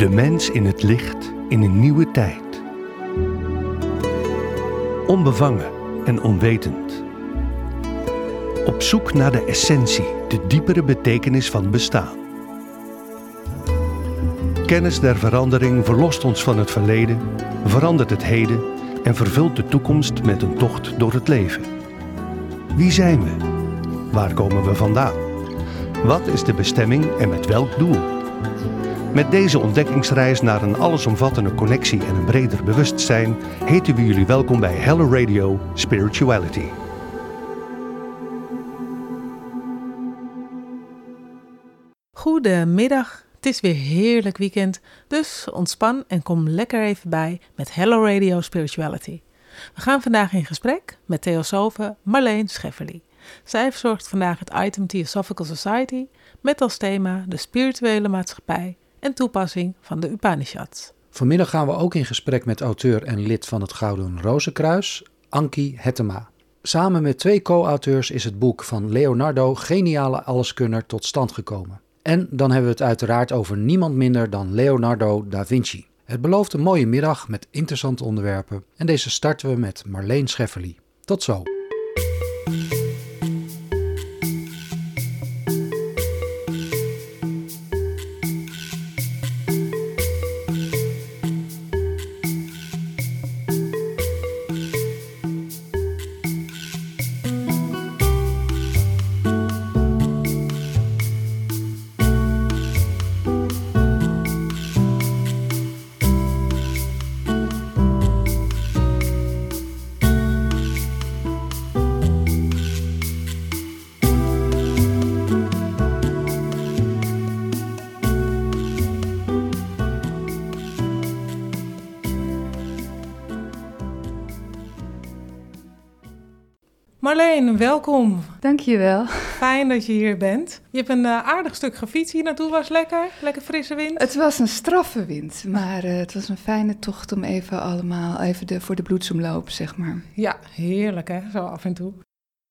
De mens in het licht in een nieuwe tijd. Onbevangen en onwetend. Op zoek naar de essentie, de diepere betekenis van bestaan. Kennis der verandering verlost ons van het verleden, verandert het heden en vervult de toekomst met een tocht door het leven. Wie zijn we? Waar komen we vandaan? Wat is de bestemming en met welk doel? Met deze ontdekkingsreis naar een allesomvattende connectie en een breder bewustzijn heten we jullie welkom bij Hello Radio Spirituality. Goedemiddag, het is weer heerlijk weekend, dus ontspan en kom lekker even bij met Hello Radio Spirituality. We gaan vandaag in gesprek met theosofe Marleen Schefferly. Zij verzorgt vandaag het item Theosophical Society met als thema de spirituele maatschappij en toepassing van de Upanishads. Vanmiddag gaan we ook in gesprek met auteur en lid van het Gouden Rozenkruis, Anki Hettema. Samen met twee co-auteurs is het boek van Leonardo Geniale Alleskunner tot stand gekomen. En dan hebben we het uiteraard over niemand minder dan Leonardo da Vinci. Het belooft een mooie middag met interessante onderwerpen en deze starten we met Marleen Schefferly. Tot zo! Marleen, welkom. Dankjewel. Fijn dat je hier bent. Je hebt een uh, aardig stuk gefietst hier naartoe, was lekker? Lekker frisse wind? Het was een straffe wind, maar uh, het was een fijne tocht om even allemaal, even de, voor de bloedsomloop, zeg maar. Ja, heerlijk hè, zo af en toe.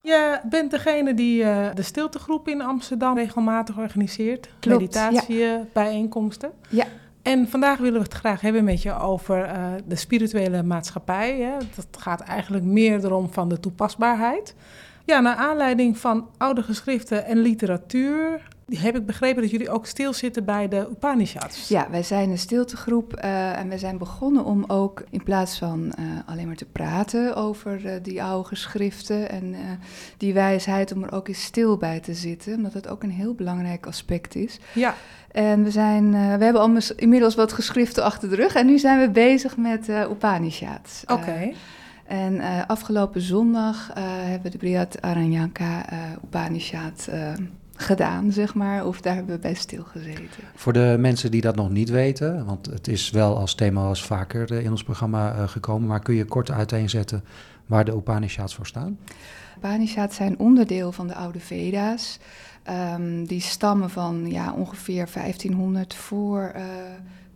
Je bent degene die uh, de stiltegroep in Amsterdam regelmatig organiseert. Klopt, Meditatie, ja. bijeenkomsten. Ja. En vandaag willen we het graag hebben met je over uh, de spirituele maatschappij. Hè. Dat gaat eigenlijk meer erom van de toepasbaarheid. Ja, naar aanleiding van oude geschriften en literatuur heb ik begrepen dat jullie ook stilzitten bij de Upanishads. Ja, wij zijn een stiltegroep uh, en wij zijn begonnen om ook in plaats van uh, alleen maar te praten over uh, die oude geschriften en die wijsheid, om er ook eens stil bij te zitten, omdat het ook een heel belangrijk aspect is. Ja. En we, zijn, we hebben al inmiddels wat geschriften achter de rug en nu zijn we bezig met Upanishads. Oké. Okay. En uh, afgelopen zondag uh, hebben we de Brihad Aranyanka uh, Upanishad gedaan, zeg maar, of daar hebben we bij stilgezeten. Voor de mensen die dat nog niet weten, want het is wel als thema als vaker in ons programma gekomen, maar kun je kort uiteenzetten waar de Upanishads voor staan? Upanishads zijn onderdeel van de oude Veda's. Um, die stammen van ja, ongeveer 1500 voor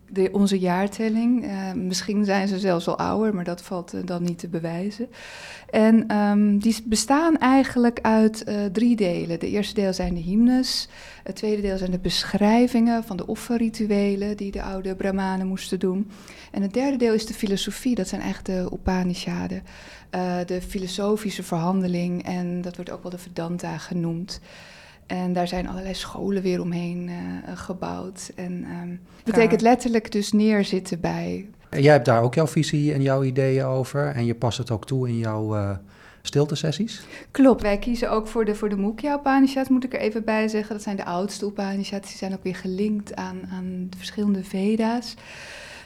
de, onze jaartelling. Uh, misschien zijn ze zelfs al ouder, maar dat valt uh, dan niet te bewijzen. En um, die bestaan eigenlijk uit uh, drie delen. De eerste deel zijn de hymnes. Het tweede deel zijn de beschrijvingen van de offerrituelen die de oude Brahmanen moesten doen. En het derde deel is de filosofie, dat zijn eigenlijk de Upanishaden. de filosofische verhandeling en dat wordt ook wel de Vedanta genoemd. En daar zijn allerlei scholen weer omheen uh, gebouwd. En um, betekent letterlijk dus neerzitten bij. Jij hebt daar ook jouw visie en jouw ideeën over. En je past het ook toe in jouw uh, stiltesessies? Klopt. Wij kiezen ook voor de, voor de Mukya Upanishads, moet ik er even bij zeggen. Dat zijn de oudste Upanishads. Die zijn ook weer gelinkt aan, aan de verschillende Veda's.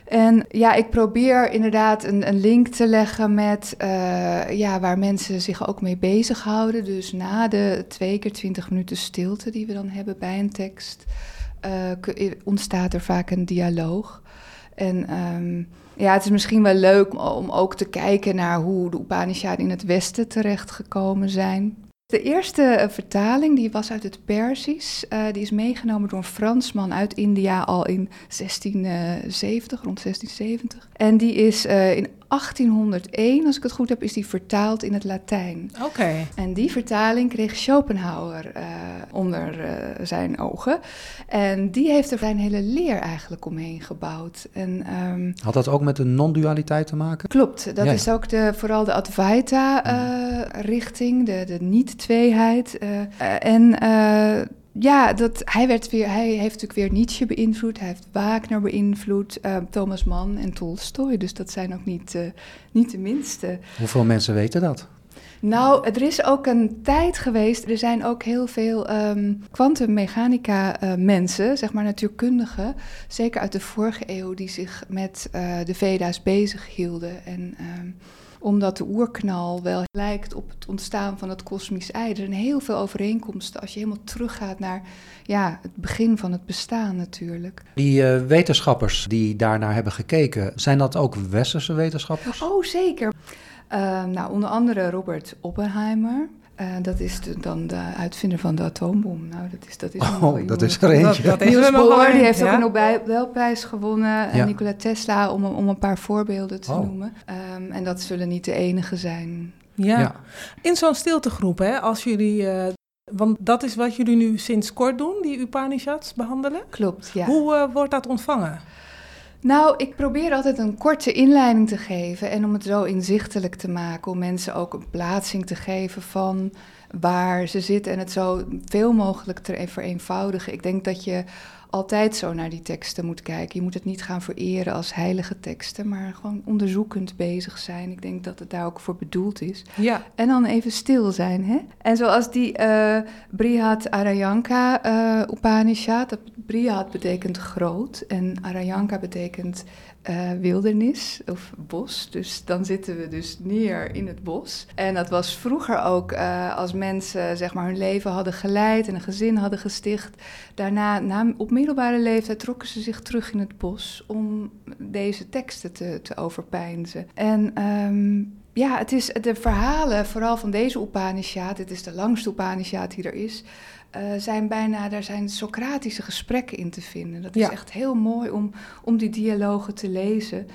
En ja, ik probeer inderdaad een, een link te leggen met uh, ja, waar mensen zich ook mee bezighouden. Dus na de twee keer twintig minuten stilte die we dan hebben bij een tekst, uh, ontstaat er vaak een dialoog. En um, ja, het is misschien wel leuk om ook te kijken naar hoe de Upanishaden in het Westen terechtgekomen zijn. De eerste uh, vertaling die was uit het Persisch. Uh, die is meegenomen door een Fransman uit India al in 1670, rond 1670. En die is in 1801, als ik het goed heb, is die vertaald in het Latijn. Oké. Okay. En die vertaling kreeg Schopenhauer onder eh, zijn ogen. En die heeft er zijn hele leer eigenlijk omheen gebouwd. En, ehm, Had dat ook met de non-dualiteit te maken? Klopt, dat Ja, is ook de, vooral de Advaita-richting, de, de niet-tweeheid. eh, eh, en eh, ja, dat, hij, werd weer, hij heeft natuurlijk weer Nietzsche beïnvloed, hij heeft Wagner beïnvloed, eh, Thomas Mann en Tolstoy. Dus dat zijn ook niet, eh, niet de minste. Hoeveel mensen weten dat? Nou, er is ook een tijd geweest. Er zijn ook heel veel ehm, kwantummechanica-mensen, zeg maar natuurkundigen, zeker uit de vorige eeuw, die zich met eh, de Veda's bezig hielden. En ehm, omdat de oerknal wel lijkt op het ontstaan van het kosmisch ei. Er zijn heel veel overeenkomsten als je helemaal teruggaat naar ja, het begin van het bestaan natuurlijk. Die eh, wetenschappers die daarnaar hebben gekeken, zijn dat ook westerse wetenschappers? Oh, zeker. Uh, nou, onder andere Robert Oppenheimer. Uh, dat is de, dan de uitvinder van de atoombom. Nou, dat is, dat is oh, dat jongen. is er eentje. Dat, dat Niels is Bohr, die heeft ja? ook een Nobelprijs gewonnen. En ja. Nikola Tesla, om, om een paar voorbeelden te oh. noemen. Um, en dat zullen niet de enige zijn. Ja, ja. in zo'n stiltegroep, hè, als jullie... Uh, want dat is wat jullie nu sinds kort doen, die Upanishads behandelen? Klopt, ja. Hoe uh, wordt dat ontvangen? Nou, ik probeer altijd een korte inleiding te geven en om het zo inzichtelijk te maken, om mensen ook een plaatsing te geven van waar ze zitten en het zo veel mogelijk te vereenvoudigen. Ik denk dat je altijd zo naar die teksten moet kijken. Je moet het niet gaan vereren als heilige teksten, maar gewoon onderzoekend bezig zijn. Ik denk dat het daar ook voor bedoeld is. Ja. En dan even stil zijn. Hè? En zoals die uh, Brihat Arayanka uh, Upanishad. Dat Brihat betekent groot en Arayanka betekent uh, wildernis of bos. Dus dan zitten we dus neer in het bos. En dat was vroeger ook uh, als mensen zeg maar hun leven hadden geleid en een gezin hadden gesticht. Daarna, na, op middelbare leeftijd, trokken ze zich terug in het bos om deze teksten te, te overpeinzen. En um, ja, het is de verhalen, vooral van deze Upanishad, het is de langste Upanishad die er is, uh, zijn bijna, daar zijn Socratische gesprekken in te vinden. Dat is Ja. echt heel mooi om, om die dialogen te lezen.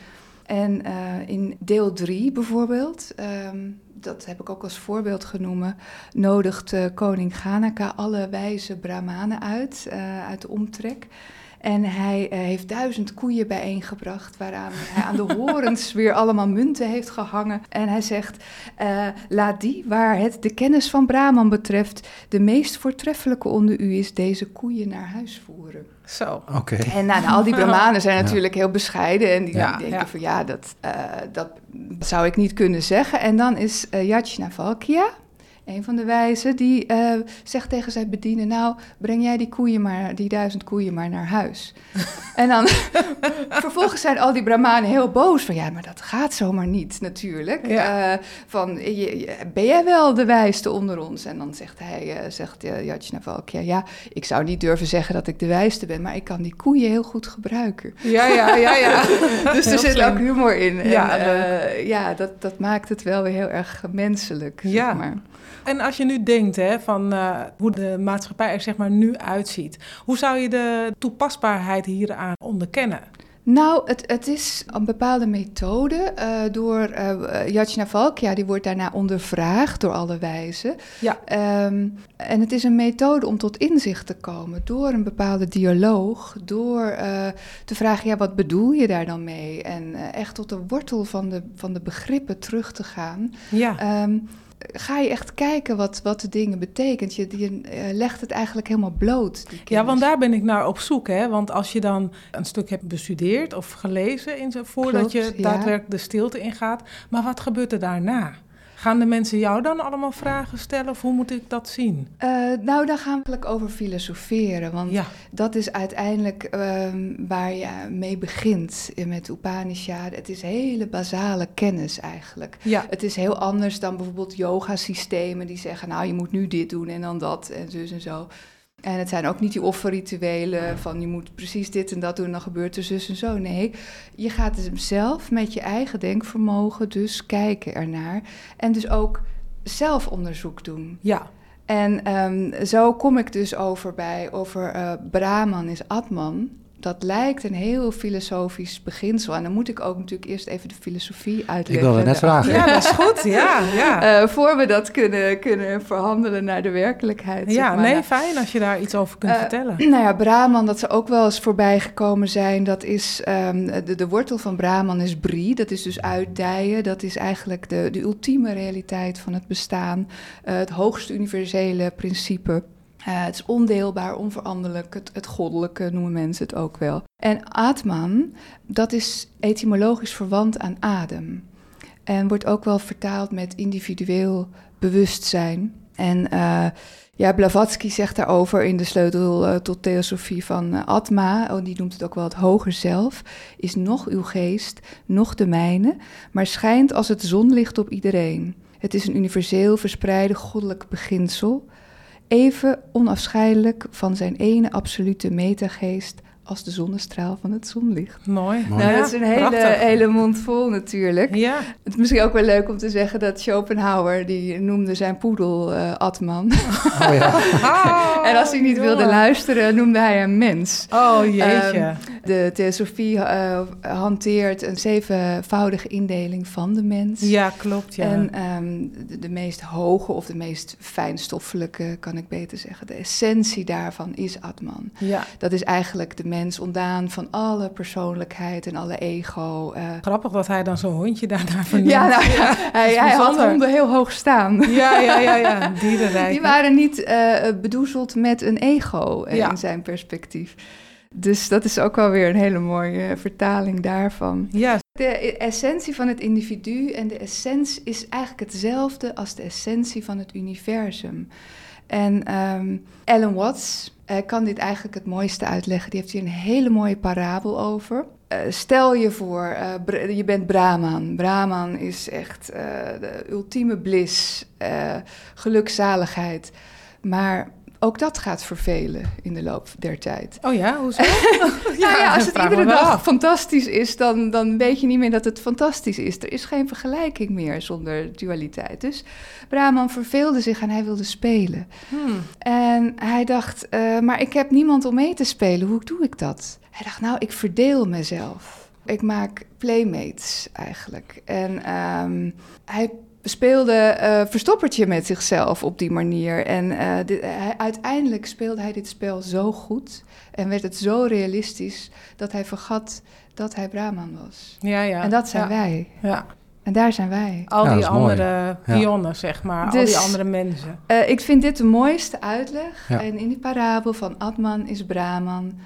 En eh, in deel 3 bijvoorbeeld, ehm, dat heb ik ook als voorbeeld genoemd, nodigt eh, koning Ganaka alle wijze brahmanen uit, eh, uit de omtrek. En hij eh, heeft duizend koeien bijeengebracht, waaraan hij aan de horens weer allemaal munten heeft gehangen. En hij zegt, eh, laat die, waar het de kennis van Brahman betreft, de meest voortreffelijke onder u is, deze koeien naar huis voeren. Zo. Oké. En nou, nou, al die brahmanen zijn Ja. natuurlijk heel bescheiden en die Ja, denken ja. van ja, dat, eh, dat zou ik niet kunnen zeggen. En dan is uh, Yajnavalkya, een van de wijzen, die eh, zegt tegen zijn bediener, nou, breng jij die koeien maar, die duizend koeien maar naar huis. en dan vervolgens zijn al die brahmanen heel boos van ja, maar dat gaat zomaar niet natuurlijk. Ja. Eh, van, je- je- ben jij wel de wijste onder ons? En dan zegt hij, eh, zegt uh, Yajnavalkya, ja, ik zou niet durven zeggen dat ik de wijste ben, maar ik kan die koeien heel goed gebruiken. Ja, ja, ja, ja. Dus Heel er zit slim. ook humor in. Ja, en, ja dat, dat maakt het wel weer heel erg menselijk, zeg Ja. maar. En als je nu denkt hè, van eh, hoe de maatschappij er zeg maar, nu uitziet, hoe zou je de toepasbaarheid hieraan onderkennen? Nou, het, het is een bepaalde methode eh, door eh Yajnavalkya, die wordt daarna ondervraagd door alle wijzen. Ja. Ehm, en het is een methode om tot inzicht te komen door een bepaalde dialoog, door te vragen, ja, wat bedoel je daar dan mee? En echt tot de wortel van de, van de begrippen terug te gaan. Ja. Ehm, ga je echt kijken wat, wat de dingen betekent. Je, je eh, legt het eigenlijk helemaal bloot. Ja, want daar ben ik naar op zoek. Hè? Want als je dan een stuk hebt bestudeerd of gelezen in, voordat Klopt, je ja. daadwerkelijk de stilte ingaat. Maar wat gebeurt er daarna? Gaan de mensen jou dan allemaal vragen stellen of hoe moet ik dat zien? Eh, nou, daar gaan we eigenlijk over filosoferen. Want Ja, dat is uiteindelijk ehm, waar je mee begint met Upanishad. Het is hele basale kennis eigenlijk. ja, Het is heel anders dan bijvoorbeeld yoga-systemen die zeggen... nou, je moet nu dit doen en dan dat en zus en zo. En het zijn ook niet die offerrituelen van je moet precies dit en dat doen... en dan gebeurt er zus en zo. Nee, je gaat dus zelf met je eigen denkvermogen dus kijken ernaar. En dus ook zelf onderzoek doen. ja, En ehm, zo kom ik dus over bij, over eh, Brahman is Atman. Dat lijkt een heel filosofisch beginsel. En dan moet ik ook natuurlijk eerst even de filosofie uitleggen. Ik wilde net vragen. Ja, dat is goed. Ja, ja. Uh, voor we dat kunnen, kunnen verhandelen naar de werkelijkheid. Ja, zeg maar. nee, fijn als je daar iets over kunt Uh, vertellen. Nou ja, Brahman, dat ze ook wel eens voorbij gekomen zijn. Dat is, um, de, de wortel van Brahman is brie. Dat is dus uitdijen. Dat is eigenlijk de, de ultieme realiteit van het bestaan. Uh, het hoogste universele principe. Uh, het is ondeelbaar, onveranderlijk, het, het, goddelijke noemen mensen het ook wel. En Atman, dat is etymologisch verwant aan adem. En wordt ook wel vertaald met individueel bewustzijn. En uh, ja, Blavatsky zegt daarover in de sleutel uh, tot theosofie van Atma, oh, die noemt het ook wel het hoger zelf, is nog uw geest, nog de mijne, maar schijnt als het zonlicht op iedereen. Het is een universeel verspreide goddelijk beginsel, even onafscheidelijk van zijn ene absolute metageest als de zonnestraal van het zonlicht. Mooi. Nou, ja, dat is een hele, hele mond vol natuurlijk. Ja. Het is misschien ook wel leuk om te zeggen dat Schopenhauer, die noemde zijn poedel uh, Atman. Oh, ja. oh, en als hij niet wilde luisteren, noemde hij hem mens. Oh jeetje. Um, de theosofie uh, hanteert een zevenvoudige indeling van de mens. Ja, klopt. Ja. En um, de, de, meest hoge of de meest fijnstoffelijke, kan ik beter zeggen, de essentie daarvan is Atman. Ja. Dat is eigenlijk de mens ontdaan van alle persoonlijkheid en alle ego. Uh. Grappig dat hij dan zo'n hondje daarnaar vernoemt. Ja, nou, ja. hij, hij had honden heel hoog staan. Ja, ja, ja, ja. dierenrijk. Die waren niet uh, bedoezeld met een ego uh, ja. in zijn perspectief. Dus dat is ook wel weer een hele mooie vertaling daarvan. Ja. De essentie van het individu en de essentie is eigenlijk hetzelfde als de essentie van het universum. En um, Alan Watts uh, kan dit eigenlijk het mooiste uitleggen. Die heeft hier een hele mooie parabel over. Uh, stel je voor, uh, je bent Brahman. Brahman is echt de ultieme bliss, gelukzaligheid. Maar ook dat gaat vervelen in de loop der tijd. Oh ja, hoezo? ja, ja, als het iedere dag af. fantastisch is, dan, dan weet je niet meer dat het fantastisch is. Er is geen vergelijking meer zonder dualiteit. Dus Brahman verveelde zich en hij wilde spelen. Hmm. En hij dacht, uh, maar ik heb niemand om mee te spelen. Hoe doe ik dat? Hij dacht, nou, ik verdeel mezelf. Ik maak playmates eigenlijk. En um, hij speelde uh, verstoppertje met zichzelf op die manier. En uh, dit, hij, uiteindelijk speelde hij dit spel zo goed en werd het zo realistisch dat hij vergat dat hij Brahman was. Ja, ja. En dat zijn ja. wij. Ja. En daar zijn wij. Al Ja, die andere pionnen, zeg maar. Al Dus- die andere mensen. Uh, ik vind dit de mooiste uitleg. Ja. En in die parabel van Atman is Brahman.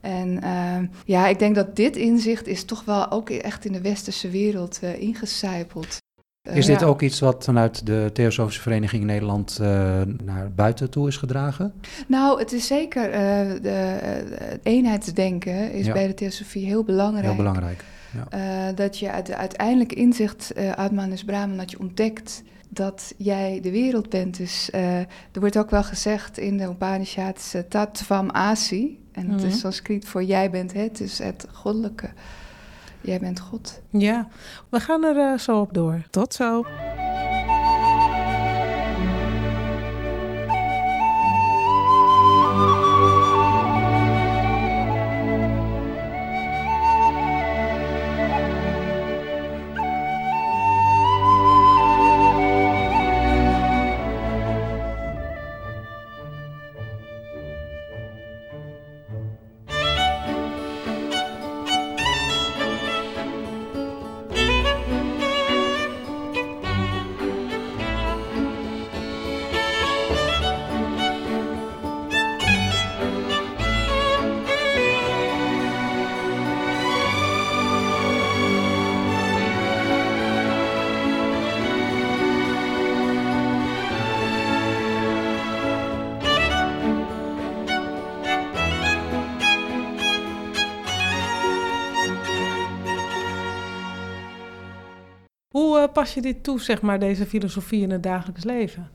En uh, ja, ik denk dat dit inzicht is toch wel ook echt in de westerse wereld uh, ingecijpeld. Uh, Is dit Ja. ook iets wat vanuit de Theosofische Vereniging in Nederland eh, naar buiten toe is gedragen? Nou, het is zeker, uh, de, het eenheidsdenken is Ja. bij de theosofie heel belangrijk. Heel belangrijk. Uh, dat je uit, uiteindelijk inzicht, uh, Atman is Brahman, dat je ontdekt dat jij de wereld bent. Dus uh, er wordt ook wel gezegd in de Upanishads Tattvam Asi. En dat Mhm. is Sanskriet voor jij bent het, dus het goddelijke. Jij bent God. Ja, we gaan er eh, zo op door. Tot zo. Pas je dit toe, zeg maar, deze filosofie in het dagelijks leven?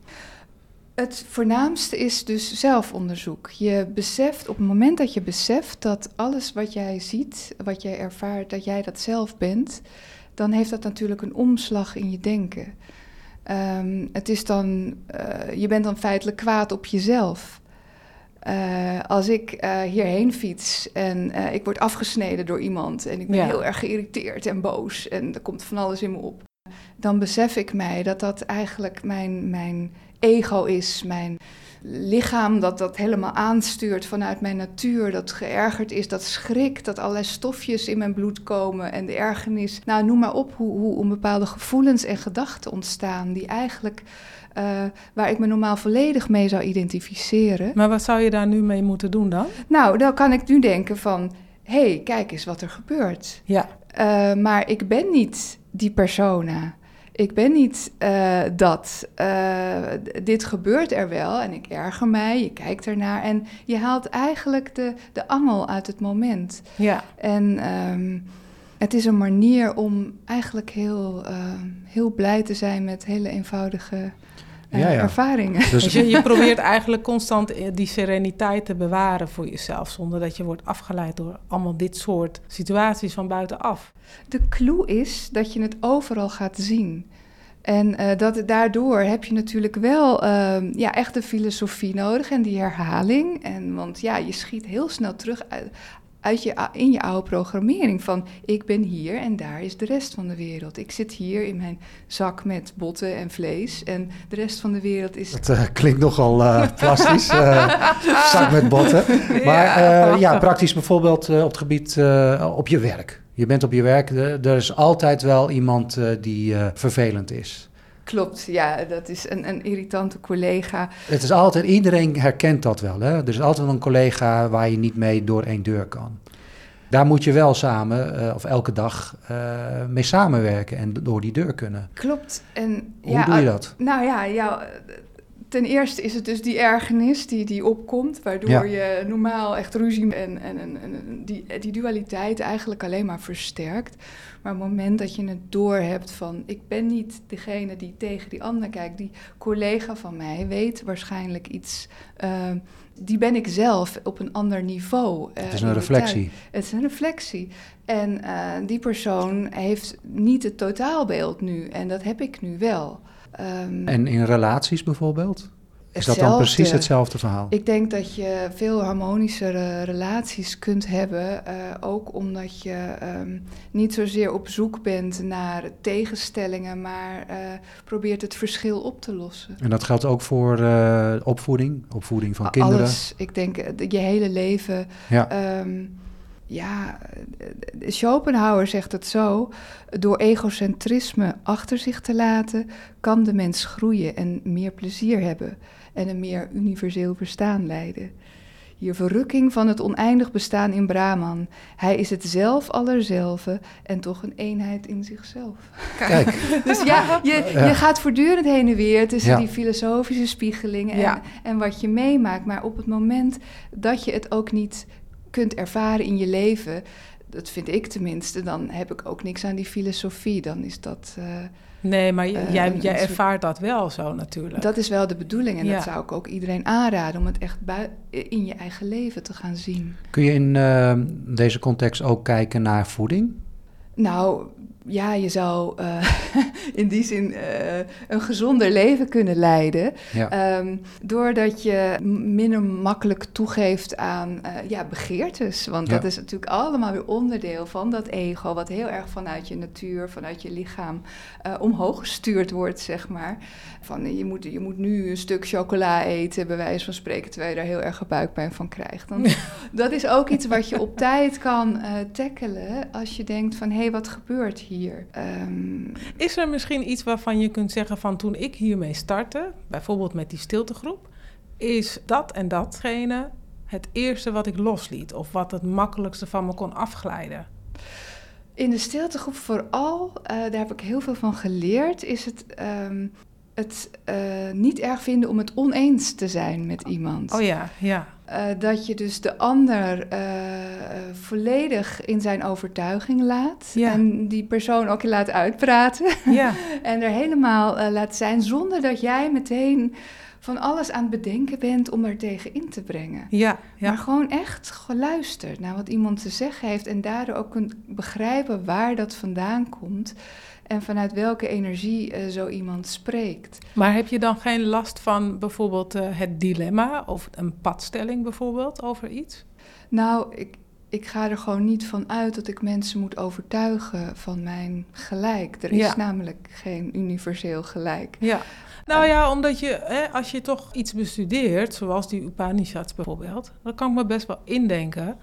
Het voornaamste is dus zelfonderzoek. Je beseft op het moment dat je beseft dat alles wat jij ziet, wat jij ervaart, dat jij dat zelf bent, dan heeft dat natuurlijk een omslag in je denken. Um, het is dan, uh, je bent dan feitelijk kwaad op jezelf. Eh, als ik uh, hierheen fiets en ik word afgesneden door iemand en ik ben Ja. heel erg geïrriteerd en boos en er komt van alles in me op, dan besef ik mij dat dat eigenlijk mijn, mijn ego is, mijn lichaam dat dat helemaal aanstuurt vanuit mijn natuur, dat geërgerd is, dat schrik, dat allerlei stofjes in mijn bloed komen en de ergernis. Nou, noem maar op hoe, hoe bepaalde gevoelens en gedachten ontstaan die eigenlijk uh, waar ik me normaal volledig mee zou identificeren. Maar wat zou je daar nu mee moeten doen dan? Nou, dan kan ik nu denken van, hé, hey, kijk eens wat er gebeurt. Ja. Uh, maar ik ben niet die persona. Ik ben niet uh, dat. Uh, dit gebeurt er wel en ik erger mij. Je kijkt ernaar en je haalt eigenlijk de, de angel uit het moment. Ja. En um, het is een manier om eigenlijk heel, uh, heel blij te zijn met hele eenvoudige uh, Ja, ja. ervaringen. Dus Dus je, je probeert eigenlijk constant eh, die sereniteit te bewaren voor jezelf, zonder dat je wordt afgeleid door allemaal dit soort situaties van buitenaf. De clue is dat je het overal gaat zien. En uh, dat, daardoor heb je natuurlijk wel uh, ja, echt de filosofie nodig en die herhaling. En, want ja, je schiet heel snel terug uit, uit je, in je oude programmering van ik ben hier en daar is de rest van de wereld. Ik zit hier in mijn zak met botten en vlees en de rest van de wereld is... Het uh, klinkt nogal uh, plastisch, uh, zak met botten. Maar ja praktisch bijvoorbeeld op het gebied op je werk. Je bent op je werk, er is altijd wel iemand die vervelend is. Klopt, ja, dat is een, een irritante collega. Het is altijd, iedereen herkent dat wel. Hè? Er is altijd een collega waar je niet mee door één deur kan. Daar moet je wel samen, uh, of elke dag, uh, mee samenwerken en door die deur kunnen. Klopt. En, Hoe ja, doe je dat? Nou ja, ja, ten eerste is het dus die ergernis die, die opkomt, waardoor Ja. je normaal echt ruzie en, en, en, en die, die dualiteit eigenlijk alleen maar versterkt. Maar op het moment dat je het doorhebt van ik ben niet degene die tegen die ander kijkt, die collega van mij weet waarschijnlijk iets. Uh, die ben ik zelf op een ander niveau. Het is een reflectie. Het is een reflectie. En uh, die persoon heeft niet het totaalbeeld nu. En dat heb ik nu wel. Um, En in relaties bijvoorbeeld? Is dat dan precies hetzelfde verhaal? Ik denk dat je veel harmonischere relaties kunt hebben. Uh, ook omdat je um, niet zozeer op zoek bent naar tegenstellingen, maar uh, probeert het verschil op te lossen. En dat geldt ook voor uh, opvoeding, opvoeding van kinderen? Alles. Ik denk je hele leven. Ja. Um, ja, Schopenhauer zegt het zo: door egocentrisme achter zich te laten, kan de mens groeien en meer plezier hebben en een meer universeel bestaan leiden. Hier verrukking van het oneindig bestaan in Brahman. Hij is het zelf allerzelve en toch een eenheid in zichzelf. Kijk. dus ja, je, je gaat voortdurend heen en weer tussen Ja. die filosofische spiegelingen en, Ja. en wat je meemaakt. Maar op het moment dat je het ook niet kunt ervaren in je leven, dat vind ik tenminste, dan heb ik ook niks aan die filosofie. Dan is dat, uh, Nee, maar Eh, jij, jij soort- ervaart dat wel zo natuurlijk. dat is wel de bedoeling. En Ja. dat zou ik ook iedereen aanraden om het echt in je eigen leven te gaan zien. Kun je in uh, deze context ook kijken naar voeding? Nou, ja, je zou uh, in die zin uh, een gezonder leven kunnen leiden. Ja. Um, doordat je minder makkelijk toegeeft aan uh, ja, begeertes. Want Ja. dat is natuurlijk allemaal weer onderdeel van dat ego, wat heel erg vanuit je natuur, vanuit je lichaam omhoog gestuurd wordt, zeg maar. Van je moet, je moet nu een stuk chocola eten, bij wijze van spreken, terwijl je daar heel erg buikpijn van krijgt. Dan, dat is ook iets wat je op tijd kan tackelen als je denkt van hé, hey, wat gebeurt hier? Um, Is er misschien iets waarvan je kunt zeggen van toen ik hiermee startte, bijvoorbeeld met die stiltegroep, is dat en datgene het eerste wat ik losliet of wat het makkelijkste van me kon afglijden? In de stiltegroep vooral, uh, daar heb ik heel veel van geleerd, is het um, het uh, niet erg vinden om het oneens te zijn met iemand. Oh ja, ja. Uh, dat je dus de ander uh, volledig in zijn overtuiging laat. Ja. En die persoon ook laat uitpraten. Ja. en er helemaal laat zijn zonder dat jij meteen van alles aan het bedenken bent om er tegen in te brengen. Ja, ja. Maar gewoon echt geluisterd naar wat iemand te zeggen heeft en daardoor ook kunt begrijpen waar dat vandaan komt. En vanuit welke energie uh, zo iemand spreekt. Maar heb je dan geen last van bijvoorbeeld uh, het dilemma of een padstelling bijvoorbeeld over iets? Nou, ik, ik ga er gewoon niet van uit dat ik mensen moet overtuigen van mijn gelijk. Er is ja. namelijk geen universeel gelijk. Ja. Nou ja, omdat je, hè, als je toch iets bestudeert, zoals die Upanishads bijvoorbeeld, dan kan ik me best wel indenken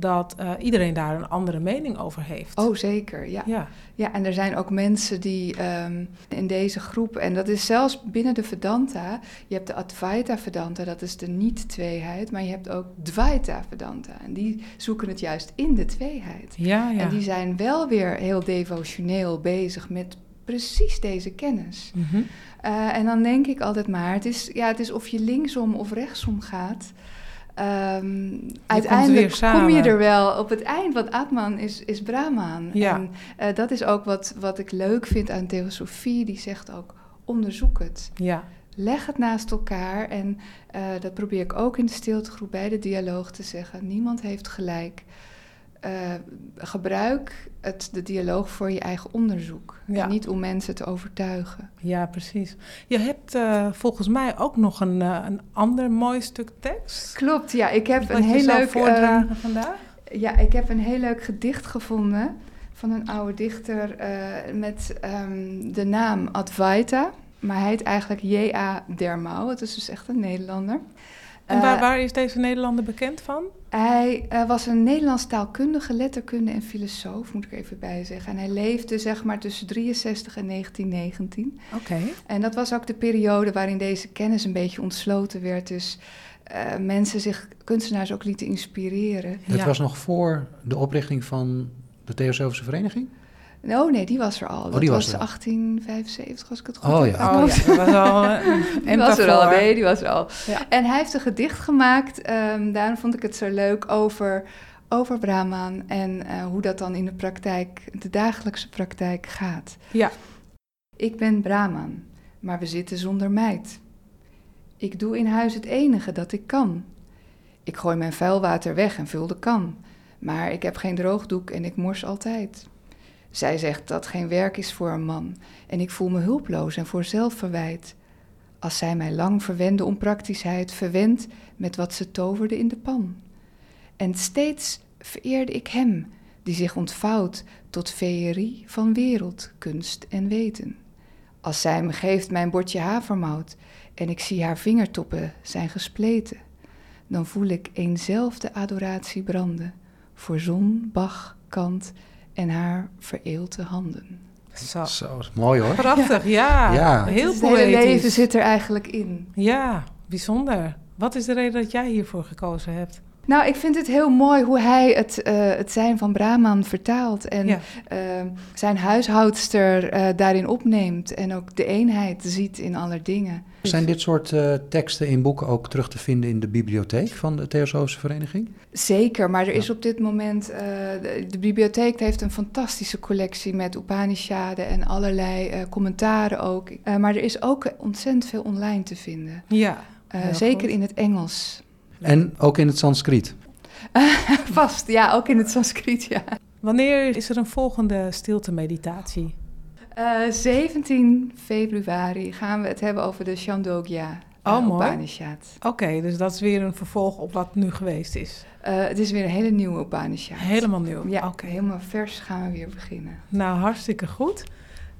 dat uh, iedereen daar een andere mening over heeft. Oh, zeker, ja. Ja, ja en er zijn ook mensen die um, in deze groep, en dat is zelfs binnen de Vedanta, je hebt de Advaita Vedanta, dat is de niet-tweeheid, maar je hebt ook Dvaita Vedanta. En die zoeken het juist in de tweeheid. Ja, ja. En die zijn wel weer heel devotioneel bezig met precies deze kennis. Mm -hmm. uh, en dan denk ik altijd maar, het is, ja, het is of je linksom of rechtsom gaat. Um, uiteindelijk kom je er wel op het eind, want Atman is, is Brahman. Ja. En uh, dat is ook wat, wat ik leuk vind aan Theosofie. Die zegt ook, onderzoek het. Ja. Leg het naast elkaar. En uh, dat probeer ik ook in de stiltegroep bij de dialoog te zeggen. Niemand heeft gelijk. Uh, gebruik het, de dialoog voor je eigen onderzoek. Ja. En niet om mensen te overtuigen. Ja, precies. Je hebt uh, volgens mij ook nog een, uh, een ander mooi stuk tekst. Klopt, ja. Ik heb een heel leuk voordragen vandaag. Ja, ik heb een heel leuk gedicht gevonden van een oude dichter met um, de naam Advaita. Maar hij heet eigenlijk J.A. Dermau. Het is dus echt een Nederlander. En waar, waar, is deze Nederlander bekend van? Hij uh, was een Nederlands taalkundige, letterkunde en filosoof, moet ik even bij zeggen. En hij leefde zeg maar tussen 63 en 1919. Oké. Okay. En dat was ook de periode waarin deze kennis een beetje ontsloten werd. Dus uh, mensen zich, kunstenaars ook lieten inspireren. Het ja. was nog voor de oprichting van de Theosofische Vereniging? Oh nee, die was er al. Oh, dat die was, was er 1875, als ik het goed oh, heb. Ja. Oh ja, die was al. Uh, die was er al, nee, die was er al. Ja. En hij heeft een gedicht gemaakt, um, daarom vond ik het zo leuk, over, over Brahman en uh, hoe dat dan in de praktijk, de dagelijkse praktijk gaat. Ja. Ik ben Brahman, maar we zitten zonder meid. Ik doe in huis het enige dat ik kan. Ik gooi mijn vuilwater weg en vul de kan. Maar ik heb geen droogdoek en ik mors altijd. Zij zegt dat geen werk is voor een man en ik voel me hulpeloos en voor zelfverwijt. Als zij mij lang verwende onpraktischheid, verwend met wat ze toverde in de pan. En steeds vereerde ik hem, die zich ontvouwt tot feerie van wereld, kunst en weten. Als zij me geeft mijn bordje havermout en ik zie haar vingertoppen zijn gespleten, dan voel ik eenzelfde adoratie branden voor zon, Bach, Kant en haar vereelte handen. Zo. Zo, mooi hoor. Prachtig, ja. Ja. Heel het poëtisch. hele leven zit er eigenlijk in. Ja, bijzonder. Wat is de reden dat jij hiervoor gekozen hebt? Nou, ik vind het heel mooi hoe hij het, uh, het zijn van Brahman vertaalt. En Ja. uh, zijn huishoudster uh, daarin opneemt. En ook de eenheid ziet in alle dingen. Zijn dit soort uh, teksten in boeken ook terug te vinden in de bibliotheek van de Theosofische Vereniging? Zeker, maar er is op dit moment... uh, de, de, bibliotheek heeft een fantastische collectie met Upanishaden en allerlei uh, commentaren ook. Uh, maar er is ook ontzettend veel online te vinden. Ja, Uh, zeker goed. in het Engels. En ook in het Sanskriet? Vast, ja, ook in het Sanskriet, ja. Wanneer is er een volgende stilte-meditatie? Uh, 17 februari gaan we het hebben over de Chandogya oh, uh, Upanishad. Oké, okay, dus dat is weer een vervolg op wat nu geweest is. Uh, het is weer een hele nieuwe Upanishad. Helemaal nieuw? Ja, okay. helemaal vers gaan we weer beginnen. Nou, hartstikke goed.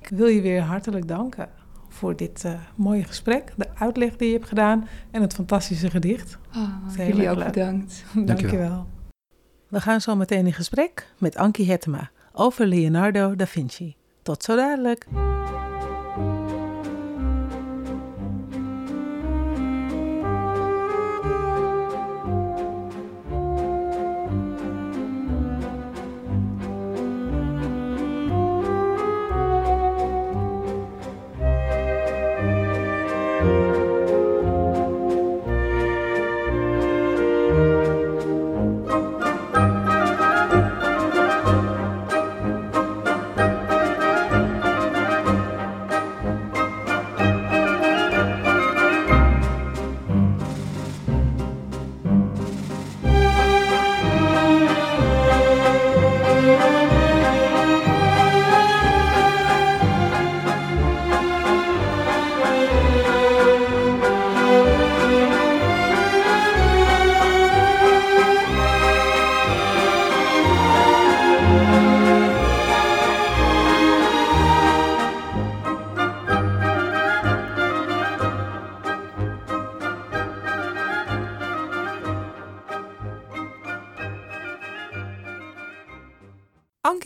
Ik wil je weer hartelijk danken voor dit uh, mooie gesprek, de uitleg die je hebt gedaan en het fantastische gedicht. Oh, jullie ook leuk. bedankt. Dank je wel. We gaan zo meteen in gesprek met Ankie Hettema over Leonardo da Vinci. Tot zo dadelijk.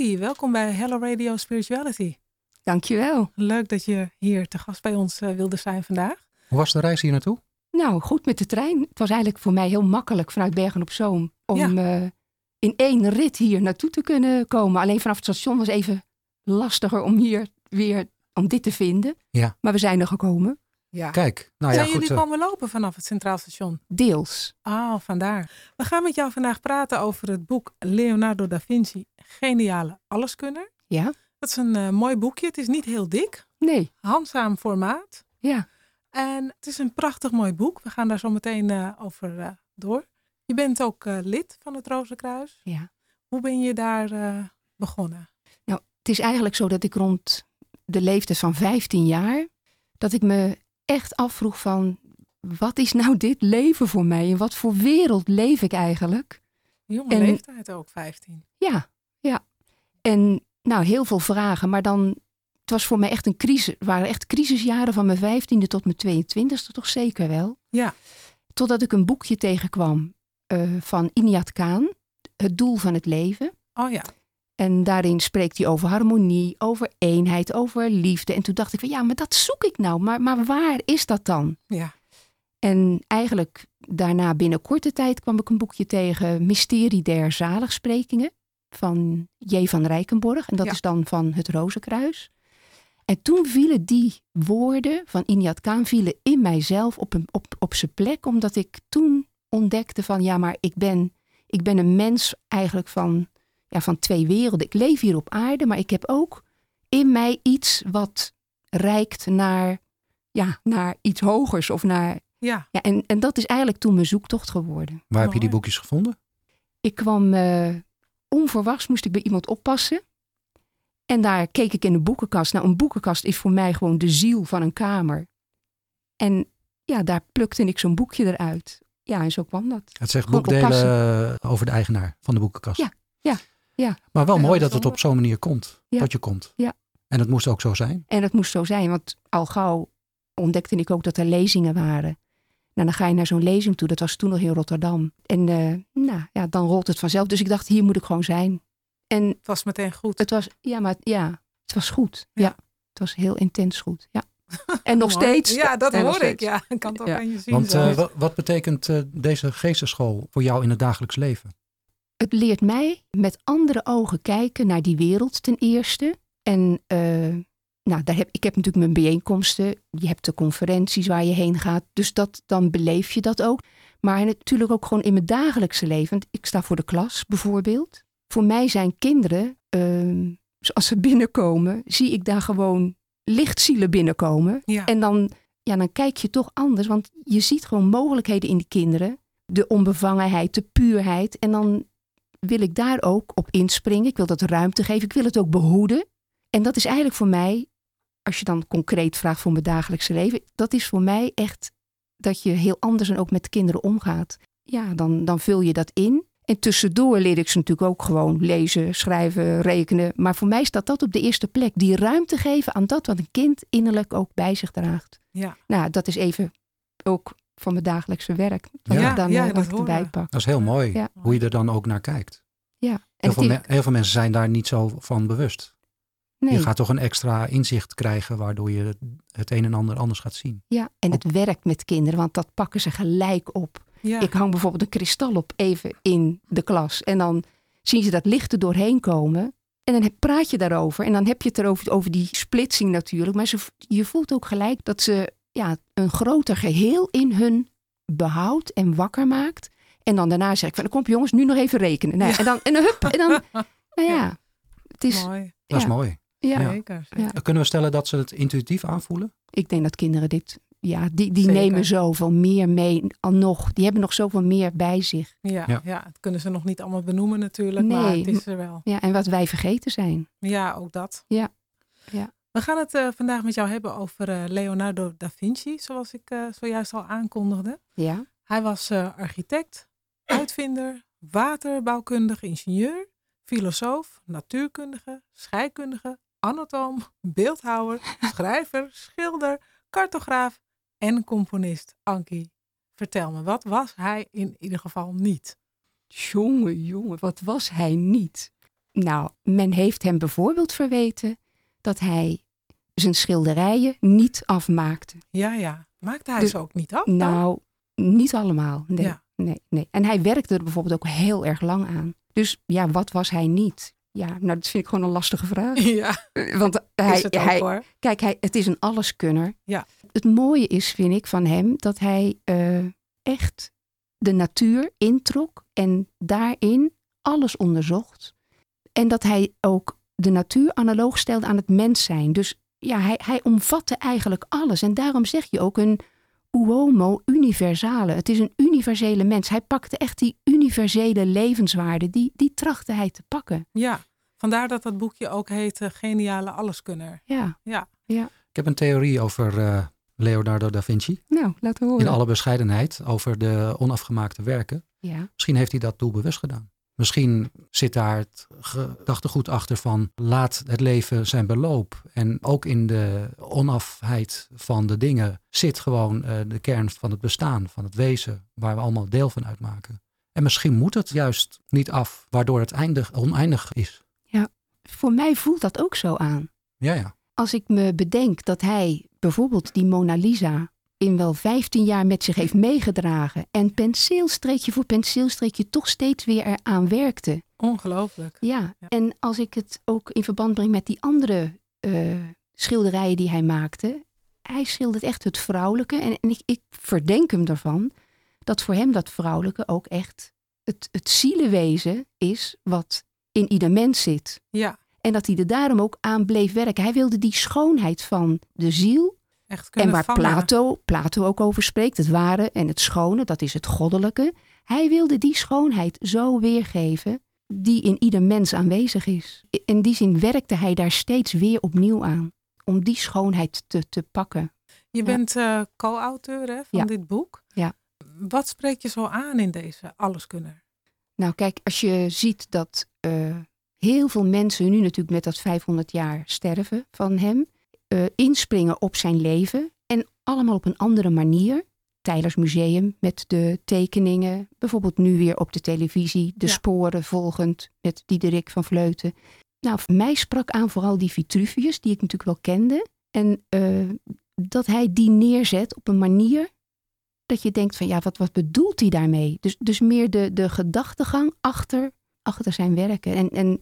Welkom bij Hello Radio Spirituality. Dankjewel. Leuk dat je hier te gast bij ons uh, wilde zijn vandaag. Hoe was de reis hier naartoe? Nou, goed met de trein. Het was eigenlijk voor mij heel makkelijk vanuit Bergen op Zoom om ja. uh, in één rit hier naartoe te kunnen komen. Alleen vanaf het station was even lastiger om hier weer om dit te vinden. Ja. Maar we zijn er gekomen. Ja. Kijk, nou Zijn ja, jullie goed. eh, komen lopen vanaf het Centraal Station? Deels. Ah, vandaar. We gaan met jou vandaag praten over het boek Leonardo da Vinci, Geniale Alleskunner. Ja? Dat is een uh, mooi boekje. Het is niet heel dik. Nee. Handzaam formaat. Ja. En het is een prachtig mooi boek. We gaan daar zo meteen uh, over uh, door. Je bent ook lid van het Rozenkruis. Ja. Hoe ben je daar begonnen? Nou, het is eigenlijk zo dat ik rond de leeftijd van 15 jaar, dat ik me echt afvroeg van, wat is nou dit leven voor mij? In wat voor wereld leef ik eigenlijk? Jonge en, leeftijd ook, 15. Ja, ja. En nou, heel veel vragen, maar dan, het was voor mij echt een crisis. Het waren echt crisisjaren van mijn 15e tot mijn 22e, toch zeker wel. Ja. Totdat ik een boekje tegenkwam uh, van Inyat Khan, Het doel van het leven. Oh ja. En daarin spreekt hij over harmonie, over eenheid, over liefde. En toen dacht ik van ja, maar dat zoek ik nou. Maar, maar waar is dat dan? Ja. En eigenlijk daarna binnen korte tijd kwam ik een boekje tegen Mysterie der Zaligsprekingen van J. van Rijkenborg. En dat Ja. is dan van het Rozenkruis. En toen vielen die woorden van Inyat Khan vielen in mijzelf op, een, op, op zijn plek. Omdat ik toen ontdekte van ja, maar ik ben, ik ben een mens eigenlijk van, ja, van twee werelden. Ik leef hier op aarde, maar ik heb ook in mij iets wat reikt naar, ja, naar iets hogers of naar Ja. ja, en, en dat is eigenlijk toen mijn zoektocht geworden. Waar heb je die boekjes gevonden? Ik kwam eh, onverwachts, moest ik bij iemand oppassen. En daar keek ik in de boekenkast. Nou, een boekenkast is voor mij gewoon de ziel van een kamer. En ja, daar plukte ik zo'n boekje eruit. Ja, en zo kwam dat. Het zegt boekdelen over de eigenaar van de boekenkast. Ja, ja, ja. Maar wel mooi dat dat het op zo'n manier komt. Ja. Dat je komt. Ja. En het moest ook zo zijn. En het moest zo zijn, want al gauw ontdekte ik ook dat er lezingen waren. Nou, dan ga je naar zo'n lezing toe. Dat was toen nog in Rotterdam. En eh, nou, ja, dan rolt het vanzelf. Dus ik dacht, hier moet ik gewoon zijn. En Het was meteen goed. Het was, ja, maar ja, het was goed. Ja. Ja, het was heel intens goed. Ja. En nog steeds. Ja, dat hoor ik. Ja, ik kan het ook Ja. aan je zien. Want eh, wat, betekent eh, deze geesteschool voor jou in het dagelijks leven? Het leert mij met andere ogen kijken naar die wereld ten eerste. En eh, nou, daar heb, ik heb natuurlijk mijn bijeenkomsten. Je hebt de conferenties waar je heen gaat. Dus dat, dan beleef je dat ook. Maar natuurlijk ook gewoon in mijn dagelijkse leven. Ik sta voor de klas bijvoorbeeld. Voor mij zijn kinderen, ehm, als ze binnenkomen, zie ik daar gewoon lichtzielen binnenkomen. ja. En dan, ja, dan kijk je toch anders, want je ziet gewoon mogelijkheden in die kinderen. De onbevangenheid, de puurheid. En dan wil ik daar ook op inspringen. Ik wil dat ruimte geven. Ik wil het ook behoeden. En dat is eigenlijk voor mij, als je dan concreet vraagt voor mijn dagelijkse leven, dat is voor mij echt dat je heel anders en ook met kinderen omgaat. Ja, dan, dan vul je dat in. En tussendoor leer ik ze natuurlijk ook gewoon lezen, schrijven, rekenen. Maar voor mij staat dat op de eerste plek. Die ruimte geven aan dat wat een kind innerlijk ook bij zich draagt. ja. Nou, dat is even ook van mijn dagelijkse werk. Ja. Wat Ja, ik dan ja, eh, dat wat ik horen erbij pak. Dat is heel mooi. Ja. Hoe je er dan ook naar kijkt. Ja. En Heel veel, heel veel mensen zijn daar niet zo van bewust. nee, Je gaat toch een extra inzicht krijgen waardoor je het een en ander anders gaat zien. ja. En het werkt met kinderen, want dat pakken ze gelijk op. ja. Ik hang bijvoorbeeld een kristal op even in de klas. En dan zien ze dat licht er doorheen komen. En dan praat je daarover. En dan heb je het erover over die splitsing natuurlijk. Maar ze, je voelt ook gelijk dat ze ja, een groter geheel in hun behoudt en wakker maakt. En dan daarna zeg ik van, kom jongens, nu nog even rekenen. Nou, ja, En dan, en dan, hup, en dan, nou ja, het is, Mooi. Dat is Ja. mooi. ja. Zeker. Ja. Kunnen we stellen dat ze het intuïtief aanvoelen? ik denk dat kinderen dit, ja, die, die Zeker. nemen zoveel meer mee al nog. Die hebben nog zoveel meer bij zich. Ja, ja. Ja. dat kunnen ze nog niet allemaal benoemen natuurlijk, maar Nee. het is er wel. Ja, en wat wij vergeten zijn. Ja, ook dat. Ja. Ja. We gaan het eh, vandaag met jou hebben over eh, Leonardo da Vinci, zoals ik eh, zojuist al aankondigde. Ja, Hij was architect, uitvinder, waterbouwkundige ingenieur, filosoof, natuurkundige, scheikundige, anatoom, beeldhouwer, schrijver, schilder, cartograaf en componist. Ankie, vertel me, wat was hij in ieder geval niet? Jongen, jongen, wat was hij niet? Nou, men heeft hem bijvoorbeeld verweten dat hij zijn schilderijen niet afmaakte. Ja, ja. Maakte hij Dus- ze ook niet af? dan? Nou, niet allemaal. Nee, Ja. nee, nee. En hij werkte er bijvoorbeeld ook heel erg lang aan. Dus ja, wat was hij niet? Ja, nou, dat vind ik gewoon een lastige vraag. Ja, Want hij, is het ook hij, kijk, hij, het is een alleskunner. Ja. Het mooie is, vind ik, van hem dat hij eh, echt de natuur introk en daarin alles onderzocht. En dat hij ook de natuur analoog stelde aan het mens zijn. Dus ja, hij, hij omvatte eigenlijk alles. En daarom zeg je ook een uomo universale. Het is een universele mens. Hij pakte echt die universele levenswaarden. Die, die trachtte hij te pakken. Ja, vandaar dat dat boekje ook heet eh, Geniale Alleskunner. Ja, Ja, Ik heb een theorie over eh, Leonardo da Vinci. nou, laten we horen. In alle bescheidenheid over de onafgemaakte werken. Ja, Misschien heeft hij dat doelbewust gedaan. Misschien zit daar het gedachtegoed achter van laat het leven zijn beloop. En ook in de onafheid van de dingen zit gewoon eh, de kern van het bestaan, van het wezen, waar we allemaal deel van uitmaken. En misschien moet het juist niet af, waardoor het eindig, oneindig is. voor mij voelt dat ook zo aan. Ja, ja. Als ik me bedenk dat hij bijvoorbeeld die Mona Lisa in wel 15 jaar met zich heeft meegedragen en penseelstreekje voor penseelstreekje toch steeds weer eraan werkte. ongelooflijk. Ja, Ja. en als ik het ook in verband breng met die andere eh, schilderijen die hij maakte. Hij schildert echt het vrouwelijke. En, en ik, ik verdenk hem ervan dat voor hem dat vrouwelijke ook echt het, het zielenwezen is wat in ieder mens zit. Ja, En dat hij er daarom ook aan bleef werken. Hij wilde die schoonheid van de ziel. Echt kunnen En waar vangen. Plato, Plato ook over spreekt, het ware en het schone, dat is het goddelijke. Hij wilde die schoonheid zo weergeven die in ieder mens aanwezig is. In die zin werkte hij daar steeds weer opnieuw aan. Om die schoonheid te, te pakken. Je bent eh, co-auteur van Ja. dit boek. Ja. Wat spreekt je zo aan in deze Alleskunner? Nou, kijk, als je ziet dat eh, heel veel mensen nu natuurlijk met dat 500 jaar sterven van hem, eh, inspringen op zijn leven en allemaal op een andere manier. Tylers Museum met de tekeningen, bijvoorbeeld nu weer op de televisie, de Ja. sporen volgend met Diederik van Vleuten. Nou, mij sprak aan vooral die Vitruvius, die ik natuurlijk wel kende. En eh, dat hij die neerzet op een manier dat je denkt van ja, wat, wat bedoelt hij daarmee? Dus, dus meer de, de gedachtegang achter, achter zijn werken. En, en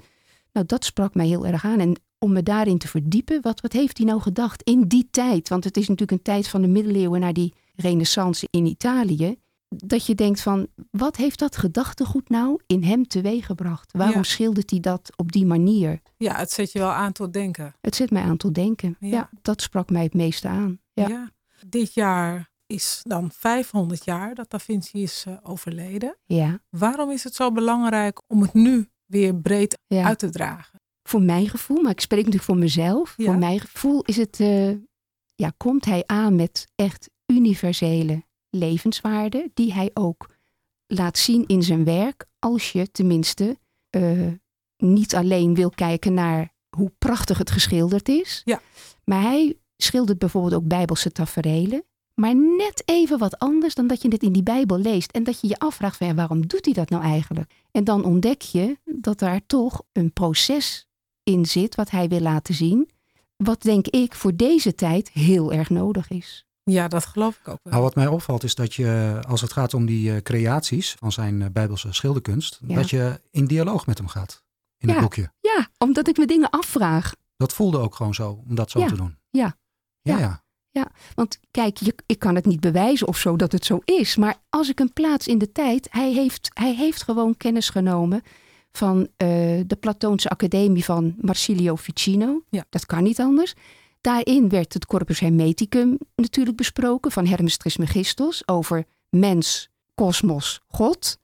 nou, dat sprak mij heel erg aan. En om me daarin te verdiepen, wat, wat heeft hij nou gedacht in die tijd? Want het is natuurlijk een tijd van de middeleeuwen naar die renaissance in Italië. Dat je denkt van, wat heeft dat gedachtegoed nou in hem teweeggebracht? Waarom Ja. schildert hij dat op die manier? Ja, het zet je wel aan tot denken. Het zet mij aan tot denken. Ja. Ja, dat sprak mij het meeste aan. Ja. Ja. Dit jaar is dan 500 jaar dat Da Vinci is eh, overleden. ja. Waarom is het zo belangrijk om het nu weer breed uit te dragen? Voor mijn gevoel, maar ik spreek natuurlijk voor mezelf. Ja. Voor mijn gevoel is het, eh, ja, komt hij aan met echt universele levenswaarden, die hij ook laat zien in zijn werk, als je tenminste eh, niet alleen wil kijken naar hoe prachtig het geschilderd is, Ja. maar hij schildert bijvoorbeeld ook bijbelse taferelen. Maar net even wat anders dan dat je het in die Bijbel leest. En dat je je afvraagt van waarom doet hij dat nou eigenlijk? En dan ontdek je dat daar toch een proces in zit wat hij wil laten zien. Wat denk ik voor deze tijd heel erg nodig is. Ja, dat geloof ik ook wel. Nou, wat mij opvalt is dat je, als het gaat om die eh, creaties van zijn eh, Bijbelse schilderkunst, Ja. dat je in dialoog met hem gaat in Ja. het boekje. Ja, omdat ik me dingen afvraag. Dat voelde ook gewoon zo, om dat zo Ja. te doen. Ja. Ja, Ja. ja. Want kijk, je, ik kan het niet bewijzen of zo dat het zo is. Maar als ik hem plaats in de tijd, hij heeft, hij heeft gewoon kennis genomen van eh, de Platoonse Academie van Marsilio Ficino. Ja. Dat kan niet anders. Daarin werd het Corpus Hermeticum natuurlijk besproken van Hermes Trismegistus over mens, kosmos, God.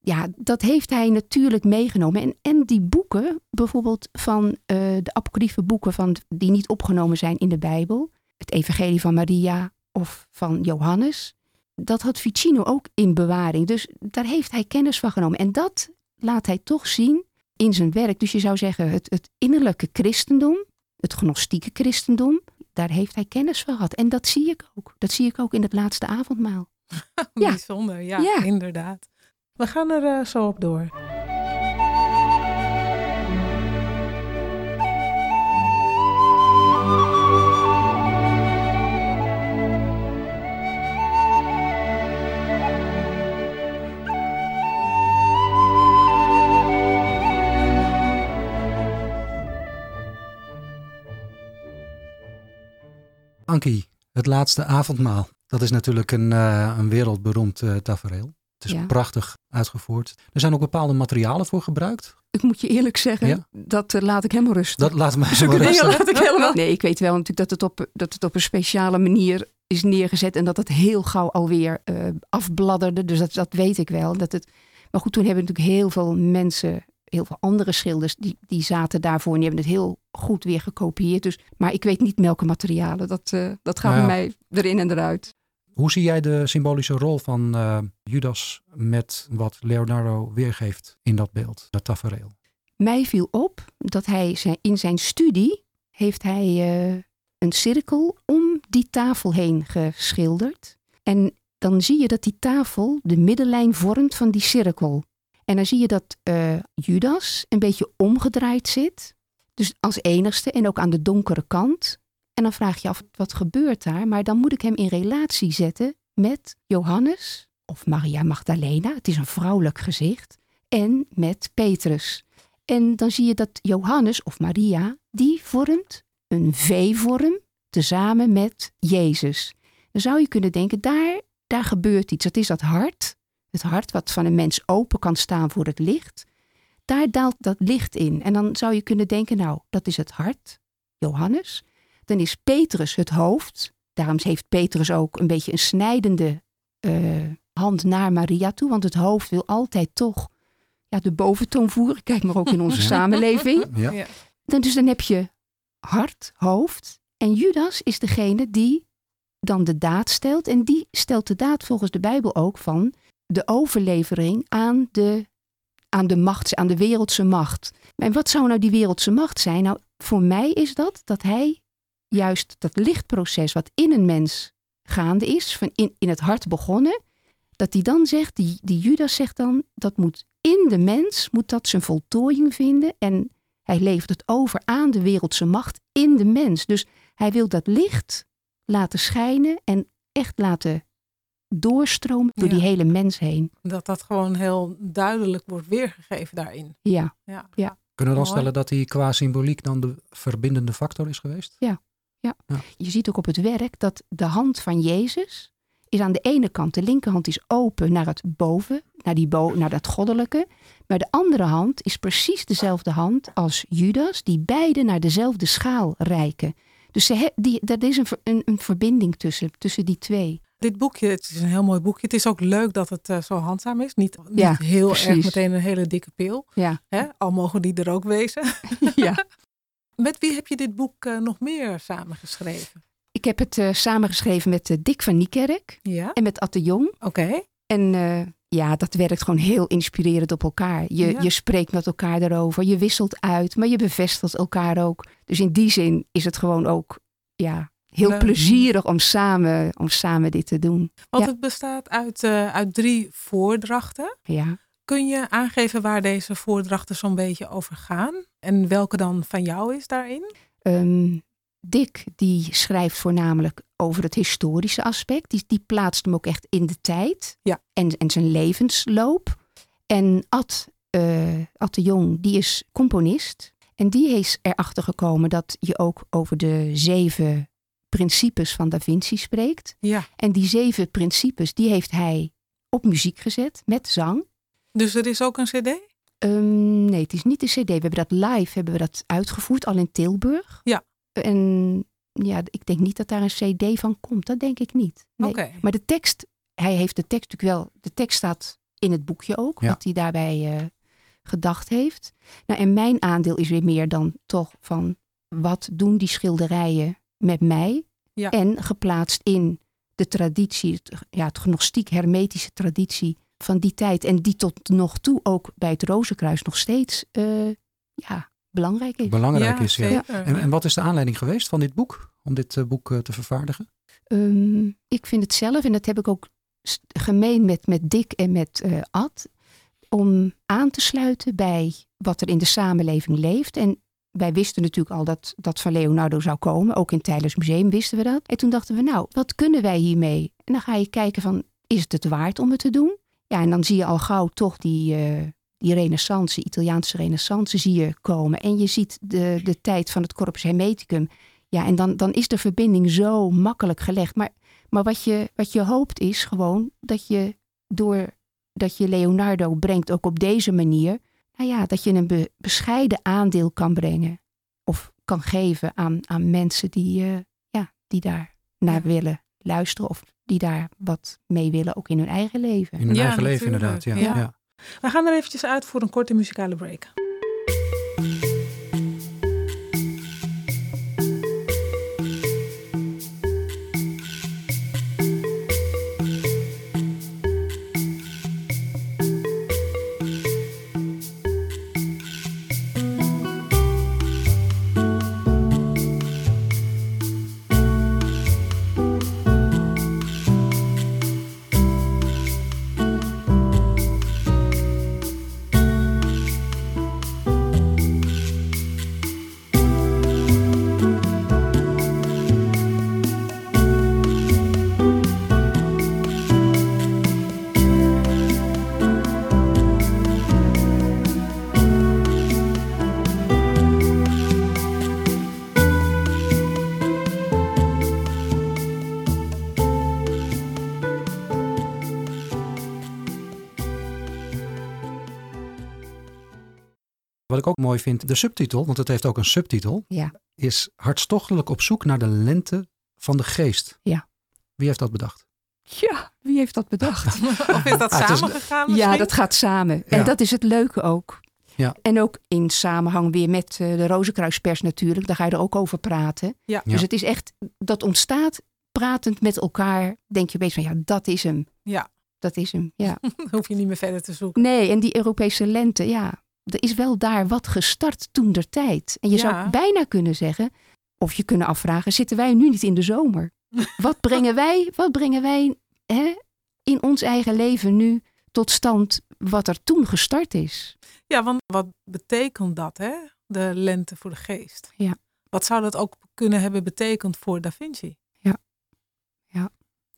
Ja, dat heeft hij natuurlijk meegenomen. En, en die boeken, bijvoorbeeld van eh, de apocryfe boeken van, die niet opgenomen zijn in de Bijbel, het Evangelie van Maria of van Johannes, dat had Ficino ook in bewaring. Dus daar heeft hij kennis van genomen. En dat laat hij toch zien in zijn werk. Dus je zou zeggen, het, het innerlijke christendom, het gnostieke christendom, daar heeft hij kennis van gehad. En dat zie ik ook. Dat zie ik ook in het laatste avondmaal. ja. Bijzonder, ja, Ja. inderdaad. We gaan er eh, zo op door. Het laatste avondmaal. Dat is natuurlijk een, uh, een wereldberoemd uh, tafereel. Het is prachtig uitgevoerd. Er zijn ook bepaalde materialen voor gebruikt. Ik moet je eerlijk zeggen, dat uh, laat ik helemaal rusten. Dat laat mij zo rusten. laat ik helemaal. Nee, ik weet wel natuurlijk dat het, op, dat het op een speciale manier is neergezet en dat het heel gauw alweer afbladderde. Dus dat, dat weet ik wel. Dat het, maar goed, toen hebben natuurlijk heel veel mensen heel veel andere schilders die, die zaten daarvoor en die hebben het heel goed weer gekopieerd. Dus, maar ik weet niet welke materialen. Dat, uh, dat gaat nou bij mij erin en eruit. Hoe zie jij de symbolische rol van uh, Judas met wat Leonardo weergeeft in dat beeld, dat tafereel? Mij viel op dat hij zijn, in zijn studie heeft hij uh, een cirkel om die tafel heen geschilderd. En dan zie je dat die tafel de middenlijn vormt van die cirkel. En dan zie je dat uh, Judas een beetje omgedraaid zit. Dus als enigste en ook aan de donkere kant. En dan vraag je af, wat gebeurt daar? Maar dan moet ik hem in relatie zetten met Johannes of Maria Magdalena. Het is een vrouwelijk gezicht. En met Petrus. En dan zie je dat Johannes of Maria, die vormt een V-vorm tezamen met Jezus. Dan zou je kunnen denken, daar, daar gebeurt iets. Dat is dat hart het hart wat van een mens open kan staan voor het licht, daar daalt dat licht in. En dan zou je kunnen denken, nou, dat is het hart, Johannes. Dan is Petrus het hoofd. Daarom heeft Petrus ook een beetje een snijdende uh, hand naar Maria toe, want het hoofd wil altijd toch ja, de boventoon voeren. Kijk maar ook in onze samenleving. Ja. Dan, dus dan heb je hart, hoofd. En Judas is degene die dan de daad stelt. En die stelt de daad volgens de Bijbel ook van de overlevering aan de, aan de macht, aan de wereldse macht. En wat zou nou die wereldse macht zijn? Nou, voor mij is dat dat hij juist dat lichtproces wat in een mens gaande is, van in, in het hart begonnen, dat hij dan zegt, die, die Judas zegt dan, dat moet in de mens, moet dat zijn voltooiing vinden en hij levert het over aan de wereldse macht in de mens. Dus hij wil dat licht laten schijnen en echt laten doorstromen door die hele mens heen. Dat dat gewoon heel duidelijk wordt weergegeven daarin. Ja. ja. ja. Kunnen we dan stellen dat hij qua symboliek dan de verbindende factor is geweest? Ja. ja. Ja. Je ziet ook op het werk dat de hand van Jezus is aan de ene kant, de linkerhand is open naar het boven, naar, die bo naar dat goddelijke. Maar de andere hand is precies dezelfde hand als Judas, die beide naar dezelfde schaal reiken. Dus ze die, dat is een, een, een verbinding tussen, tussen die twee. Dit boekje, het is een heel mooi boekje. Het is ook leuk dat het uh, zo handzaam is. Niet, niet heel erg meteen een hele dikke pil. Ja. Hè? Al mogen die er ook wezen. Ja. met wie heb je dit boek uh, nog meer samengeschreven? Ik heb het uh, samengeschreven met Dick van Niekerk ja? en met Atte Jong. Oké. En ja, dat werkt gewoon heel inspirerend op elkaar. Je, ja. je spreekt met elkaar erover, je wisselt uit, maar je bevestigt elkaar ook. Dus in die zin is het gewoon ook ja, heel plezierig om samen, om samen dit te doen. Want het bestaat uit, uh, uit drie voordrachten. Ja. Kun je aangeven waar deze voordrachten zo'n beetje over gaan? En welke dan van jou is daarin? Um, Dick die schrijft voornamelijk over het historische aspect. Die, die plaatst hem ook echt in de tijd ja. en, en zijn levensloop. En Ad, uh, Ad de Jong, die is componist. En die is erachter gekomen dat je ook over de zeven principes van Da Vinci spreekt. Ja. En die zeven principes, die heeft hij op muziek gezet met zang. Dus er is ook een cd? Um, nee, het is niet de cd. We hebben dat live hebben we dat uitgevoerd, al in Tilburg. Ja. En ja, ik denk niet dat daar een cd van komt. Dat denk ik niet. Nee. Okay. Maar de tekst, hij heeft de tekst natuurlijk wel... De tekst staat in het boekje ook, ja. wat hij daarbij uh, gedacht heeft. Nou, en mijn aandeel is weer meer dan toch van... Wat doen die schilderijen met mij. Ja. En geplaatst in de traditie, het, ja, het gnostiek-hermetische traditie van die tijd. En die tot nog toe ook bij het Rozenkruis nog steeds uh, ja, belangrijk is. Belangrijk ja, is, ja. En, en, wat is de aanleiding geweest van dit boek, om dit uh, boek uh, te vervaardigen? Um, ik vind het zelf, en dat heb ik ook gemeen met, met Dick en met Ad, om aan te sluiten bij wat er in de samenleving leeft. En wij wisten natuurlijk al dat dat van Leonardo zou komen. Ook in Tylers Museum wisten we dat. En toen dachten we, nou, wat kunnen wij hiermee? En dan ga je kijken van, is het waard om het te doen? Ja, en dan zie je al gauw toch die, uh, die renaissance, Italiaanse renaissance zie je komen. En je ziet de, de tijd van het Corpus Hermeticum. Ja, en dan, dan is de verbinding zo makkelijk gelegd. Maar, maar wat, je, wat je hoopt is gewoon dat je door dat je Leonardo brengt ook op deze manier, nou ja, dat je een be- bescheiden aandeel kan brengen of kan geven aan, aan mensen die, eh, ja, die daar naar Ja. willen luisteren of die daar wat mee willen, ook in hun eigen leven. In hun Ja, eigen leven inderdaad. Ja. Ja. Ja. We gaan er eventjes uit voor een korte muzikale break. Ik ook mooi vind, de subtitel, want het heeft ook een subtitel, Ja. is hartstochtelijk op zoek naar de lente van de geest. Ja. Wie heeft dat bedacht? Ja, wie heeft dat bedacht? Of is dat Ah, is- samengegaan? Ja, dat gaat samen. En Ja. dat is het leuke ook. Ja. En ook in samenhang weer met eh, de Rozenkruispers natuurlijk. Daar ga je er ook over praten. Ja. Dus Ja. het is echt, dat ontstaat pratend met elkaar. Denk je opeens van ja, dat is hem. Ja. Dat is hem, ja. Hoef je niet meer verder te zoeken. Nee, en die Europese lente, ja. Er is wel daar wat gestart toen der tijd. En je Ja. zou bijna kunnen zeggen, of je kunnen afvragen, zitten wij nu niet in de zomer? Wat brengen wij, wat brengen wij hè, in ons eigen leven nu tot stand wat er toen gestart is? Ja, want wat betekent dat, hè? De lente voor de geest. Ja. Wat zou dat ook kunnen hebben betekend voor Da Vinci?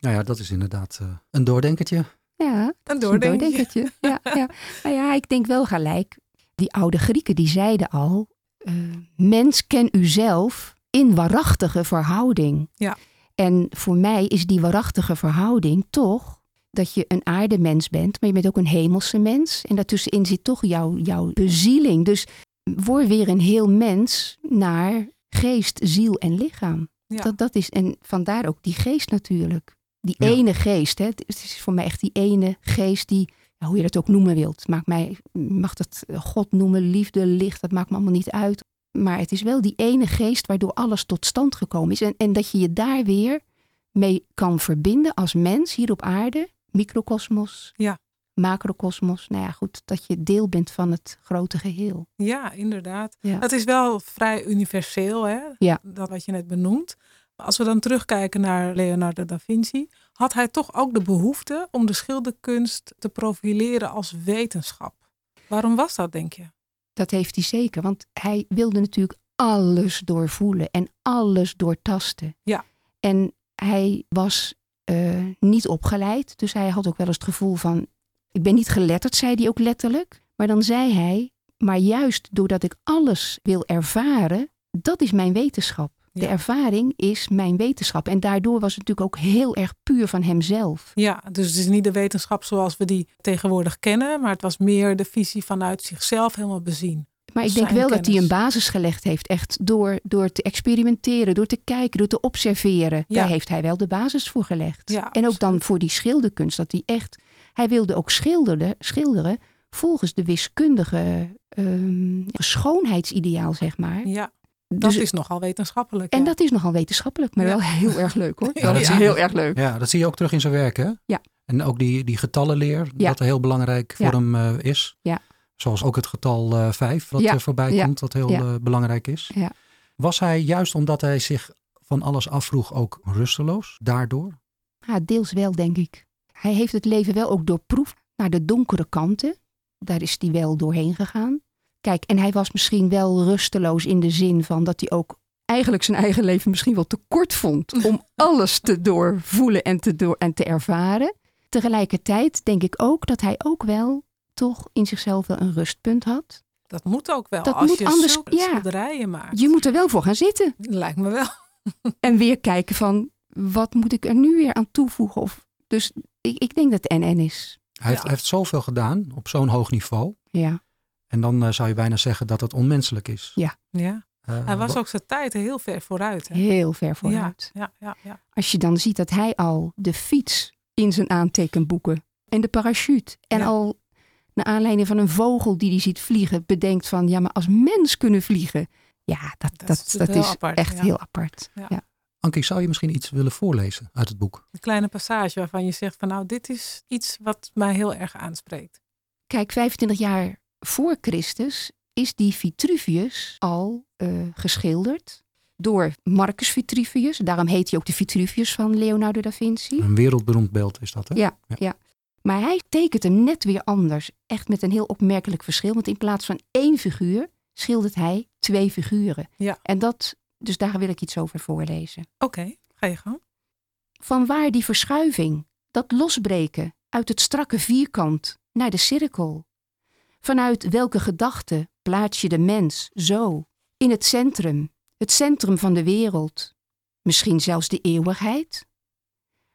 Nou ja, dat is inderdaad eh, een doordenkertje. Ja, Een doordenkertje. Ja, ja. Nou ja, ik denk wel gelijk. Die oude Grieken die zeiden al: eh, mens ken uzelf in waarachtige verhouding. Ja. En voor mij is die waarachtige verhouding toch dat je een aardemens bent, maar je bent ook een hemelse mens. En daartussenin zit toch jouw, jouw bezieling. Dus word weer een heel mens naar geest, ziel en lichaam. Ja. Dat, dat is, en vandaar ook die geest natuurlijk. Die Ja. ene geest. Hè. Het is voor mij echt die ene geest die, hoe je dat ook noemen wilt. Maakt mij, mag dat God noemen, liefde, licht, dat maakt me allemaal niet uit. Maar het is wel die ene geest waardoor alles tot stand gekomen is. En, en dat je je daar weer mee kan verbinden als mens hier op aarde. Microcosmos, Ja. macrocosmos. Nou ja, goed, dat je deel bent van het grote geheel. Ja, inderdaad. Ja. Het is wel vrij universeel, hè? Ja. Dat wat je net benoemt. Als we dan terugkijken naar Leonardo da Vinci, had hij toch ook de behoefte om de schilderkunst te profileren als wetenschap. Waarom was dat, denk je? Dat heeft hij zeker, want hij wilde natuurlijk alles doorvoelen en alles doortasten. Ja. En hij was eh, niet opgeleid, dus hij had ook wel eens het gevoel van, ik ben niet geletterd, zei hij ook letterlijk. Maar dan zei hij, maar juist doordat ik alles wil ervaren, dat is mijn wetenschap. De Ja. ervaring is mijn wetenschap. En daardoor was het natuurlijk ook heel erg puur van hemzelf. Ja, dus het is niet de wetenschap zoals we die tegenwoordig kennen, maar het was meer de visie vanuit zichzelf helemaal bezien. Maar ik denk wel dat hij een basis gelegd heeft. Echt door, door te experimenteren, door te kijken, door te observeren. Ja. Daar heeft hij wel de basis voor gelegd. Ja, en ook dan voor die schilderkunst. Dat hij echt. Hij wilde ook schilderen, schilderen volgens de wiskundige ehm, schoonheidsideaal, zeg maar. Ja, dat Dus- is nogal wetenschappelijk. en ja. dat is nogal wetenschappelijk, maar Ja. wel heel erg leuk hoor. Ja, dat is ja. heel erg leuk. Ja, dat zie je ook terug in zijn werk, hè? Ja. En ook die, die getallenleer, Ja. dat heel belangrijk voor Ja. hem eh, is. Ja. Zoals ook het getal eh, vijf, wat Ja. er voorbij Ja. komt, dat heel Ja. eh, belangrijk is. Ja. Was hij juist omdat hij zich van alles afvroeg ook rusteloos daardoor? Ja, deels wel, denk ik. Hij heeft het leven wel ook doorproefd naar de donkere kanten. Daar is hij wel doorheen gegaan. Kijk, en hij was misschien wel rusteloos in de zin van dat hij ook eigenlijk zijn eigen leven misschien wel te kort vond om alles te doorvoelen en te, door, en te ervaren. Tegelijkertijd denk ik ook dat hij ook wel toch in zichzelf wel een rustpunt had. Dat moet ook wel. Dat als moet je anders- zulke ja. schilderijen maakt. Je moet er wel voor gaan zitten. Lijkt me wel. en weer kijken van, wat moet ik er nu weer aan toevoegen? Of, dus ik, ik denk dat het NN is. Hij heeft, Ja. hij heeft zoveel gedaan op zo'n hoog niveau. Ja, En dan eh, zou je bijna zeggen dat het onmenselijk is. Ja. Eh, Hij was wa- ook zijn tijd heel ver vooruit. Hè? heel ver vooruit. Ja, ja, ja. Als je dan ziet dat hij al de fiets in zijn aantekenboeken en de parachute en Ja. al naar aanleiding van een vogel die hij ziet vliegen bedenkt van ja, maar als mens kunnen vliegen. Ja, dat, Dat dat, is dat, heel is apart, echt ja. heel apart. Ja. Ja. Ankie, zou je misschien iets willen voorlezen uit het boek? Een kleine passage waarvan je zegt van nou, dit is iets wat mij heel erg aanspreekt. Kijk, 25 jaar voor Christus is die Vitruvius al eh, geschilderd door Marcus Vitruvius. Daarom heet hij ook de Vitruvius van Leonardo da Vinci. Een wereldberoemd beeld is dat, hè? Ja, ja. Maar hij tekent hem net weer anders. Echt met een heel opmerkelijk verschil. Want in plaats van één figuur schildert hij twee figuren. Ja. En dat, dus daar wil ik iets over voorlezen. Oké, ga je gang. Vanwaar die verschuiving, dat losbreken uit het strakke vierkant naar de cirkel? Vanuit welke gedachte plaats je de mens zo in het centrum, het centrum van de wereld, misschien zelfs de eeuwigheid?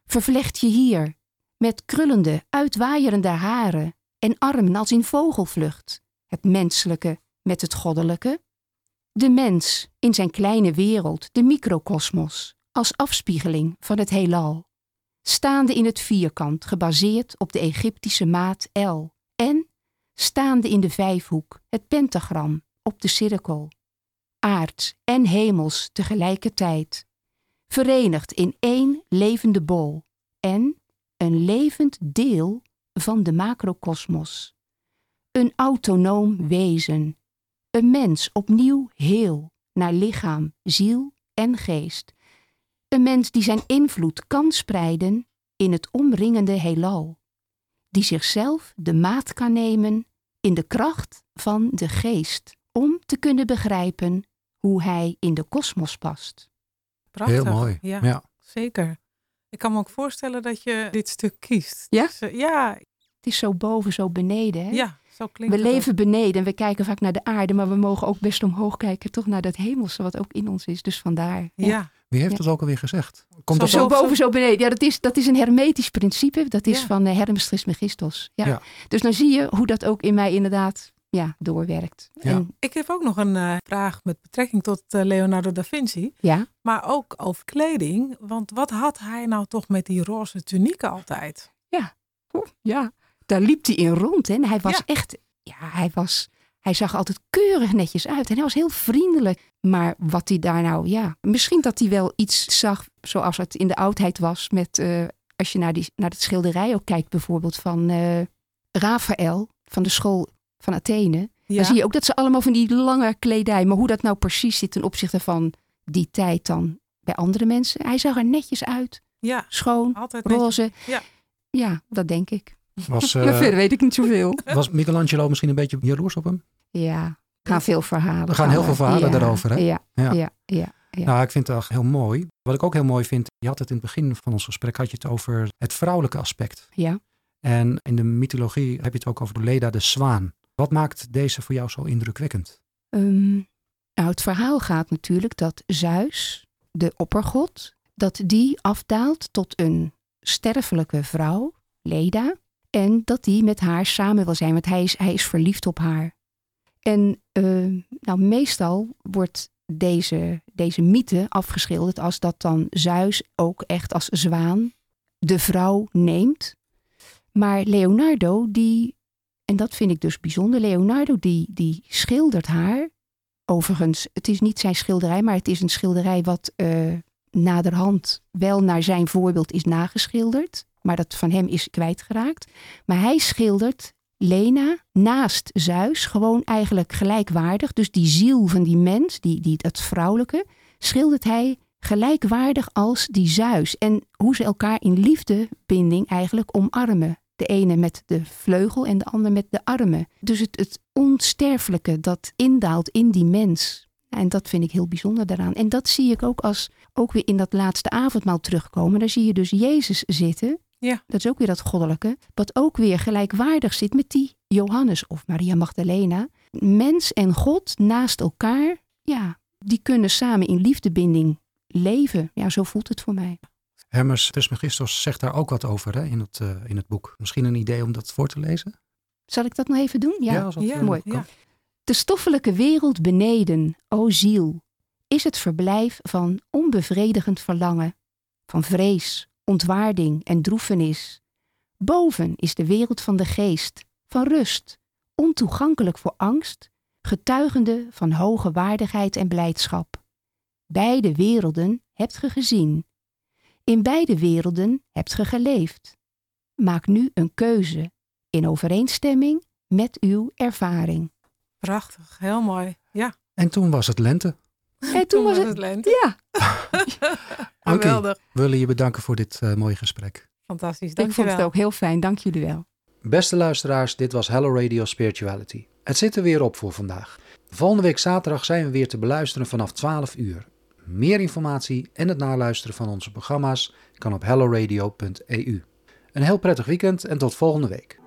Vervlecht je hier met krullende, uitwaaierende haren en armen als in vogelvlucht, het menselijke met het goddelijke? De mens in zijn kleine wereld, de microkosmos, als afspiegeling van het heelal, staande in het vierkant, gebaseerd op de Egyptische maat L, en staande in de vijfhoek, het pentagram, op de cirkel, aards en hemels tegelijkertijd, verenigd in één levende bol en een levend deel van de macrokosmos. Een autonoom wezen, een mens opnieuw heel naar lichaam, ziel en geest. Een mens die zijn invloed kan spreiden in het omringende heelal, die zichzelf de maat kan nemen in de kracht van de geest om te kunnen begrijpen hoe hij in de kosmos past. Prachtig. Heel mooi. Ja, Ja. zeker. Ik kan me ook voorstellen dat je dit stuk kiest. Ja? Dus, eh, ja, Het is zo boven, zo beneden. Hè? ja, zo klinkt We ook. leven beneden en we kijken vaak naar de aarde, maar we mogen ook best omhoog kijken, toch naar dat hemelse wat ook in ons is. Dus vandaar. Ja, Wie heeft Ja. het ook alweer gezegd? Komt Zo dat Zo boven, zo beneden. Ja, dat is, dat is een hermetisch principe. Dat is Ja. van uh, Hermes Trismegistus. Ja. Ja. Dus dan zie je hoe dat ook in mij inderdaad ja, doorwerkt. Ja. En, ik heb ook nog een eh, vraag met betrekking tot eh, Leonardo da Vinci. ja. Maar ook over kleding. Want wat had hij nou toch met die roze tunieken altijd? Oeh, ja, daar liep hij in rond. Hè. En hij was Ja. echt, ja, hij was, hij zag altijd keurig netjes uit. En hij was heel vriendelijk. Maar wat hij daar nou, ja, misschien dat hij wel iets zag zoals het in de oudheid was. Met, eh, als je naar, die, naar het schilderij ook kijkt bijvoorbeeld van Raphaël van de school van Athene. Ja, Dan zie je ook dat ze allemaal van die lange kledij. Maar hoe dat nou precies zit ten opzichte van die tijd dan bij andere mensen. Hij zag er netjes uit. ja Schoon, roze. Ja. Ja, dat denk ik. Was, eh, verder weet ik niet zoveel. was Michelangelo misschien een beetje jaloers op hem? Ja, er gaan veel verhalen. Er gaan heel veel verhalen ja, daarover, hè? Ja, Ja. ja, ja. ja. Nou, ik vind het heel mooi. Wat ik ook heel mooi vind, je had het in het begin van ons gesprek had je het over het vrouwelijke aspect. ja. En in de mythologie heb je het ook over Leda de zwaan. Wat maakt deze voor jou zo indrukwekkend? Ehm, nou, het verhaal gaat natuurlijk dat Zeus, de oppergod, dat die afdaalt tot een sterfelijke vrouw, Leda. En dat die met haar samen wil zijn, want hij is, hij is verliefd op haar. En ehm, nou, meestal wordt deze, deze mythe afgeschilderd als dat dan Zeus ook echt als zwaan de vrouw neemt. Maar Leonardo, die, en dat vind ik dus bijzonder, Leonardo die, die schildert haar. Overigens, het is niet zijn schilderij, maar het is een schilderij wat eh, naderhand wel naar zijn voorbeeld is nageschilderd. Maar dat van hem is kwijtgeraakt. Maar hij schildert Lena naast Zeus, gewoon eigenlijk gelijkwaardig. Dus die ziel van die mens, die, die, dat vrouwelijke, schildert hij gelijkwaardig als die Zeus. En hoe ze elkaar in liefdebinding eigenlijk omarmen. De ene met de vleugel en de ander met de armen. Dus het, het onsterfelijke dat indaalt in die mens. En dat vind ik heel bijzonder daaraan. En dat zie ik ook als ook weer in dat laatste avondmaal terugkomen. Daar zie je dus Jezus zitten. Ja. Dat is ook weer dat goddelijke. Wat ook weer gelijkwaardig zit met die Johannes of Maria Magdalena. Mens en God naast elkaar. Ja, die kunnen samen in liefdebinding leven. Ja, zo voelt het voor mij. Hermes Trismegistos zegt daar ook wat over hè, in, het, eh, in het boek. Misschien een idee om dat voor te lezen? Zal ik dat nog even doen? Ja, als dat, Ja, eh, mooi. Ja. De stoffelijke wereld beneden, o ziel, is het verblijf van onbevredigend verlangen, van vrees, ontwaarding en droefenis. Boven is de wereld van de geest, van rust, ontoegankelijk voor angst, getuigende van hoge waardigheid en blijdschap. Beide werelden hebt ge gezien. In beide werelden hebt ge geleefd. Maak nu een keuze in overeenstemming met uw ervaring. Prachtig, heel mooi. Ja, En toen was het lente. En toen was het. lente. Ja, Geweldig. we willen je bedanken voor dit eh, mooie gesprek. Fantastisch, ik vond het ook heel fijn. Dank jullie wel. Beste luisteraars, dit was Hello Radio Spirituality. Het zit er weer op voor vandaag. Volgende week zaterdag zijn we weer te beluisteren vanaf 12 uur. Meer informatie en het naluisteren van onze programma's kan op helloradio.eu. Een heel prettig weekend en tot volgende week.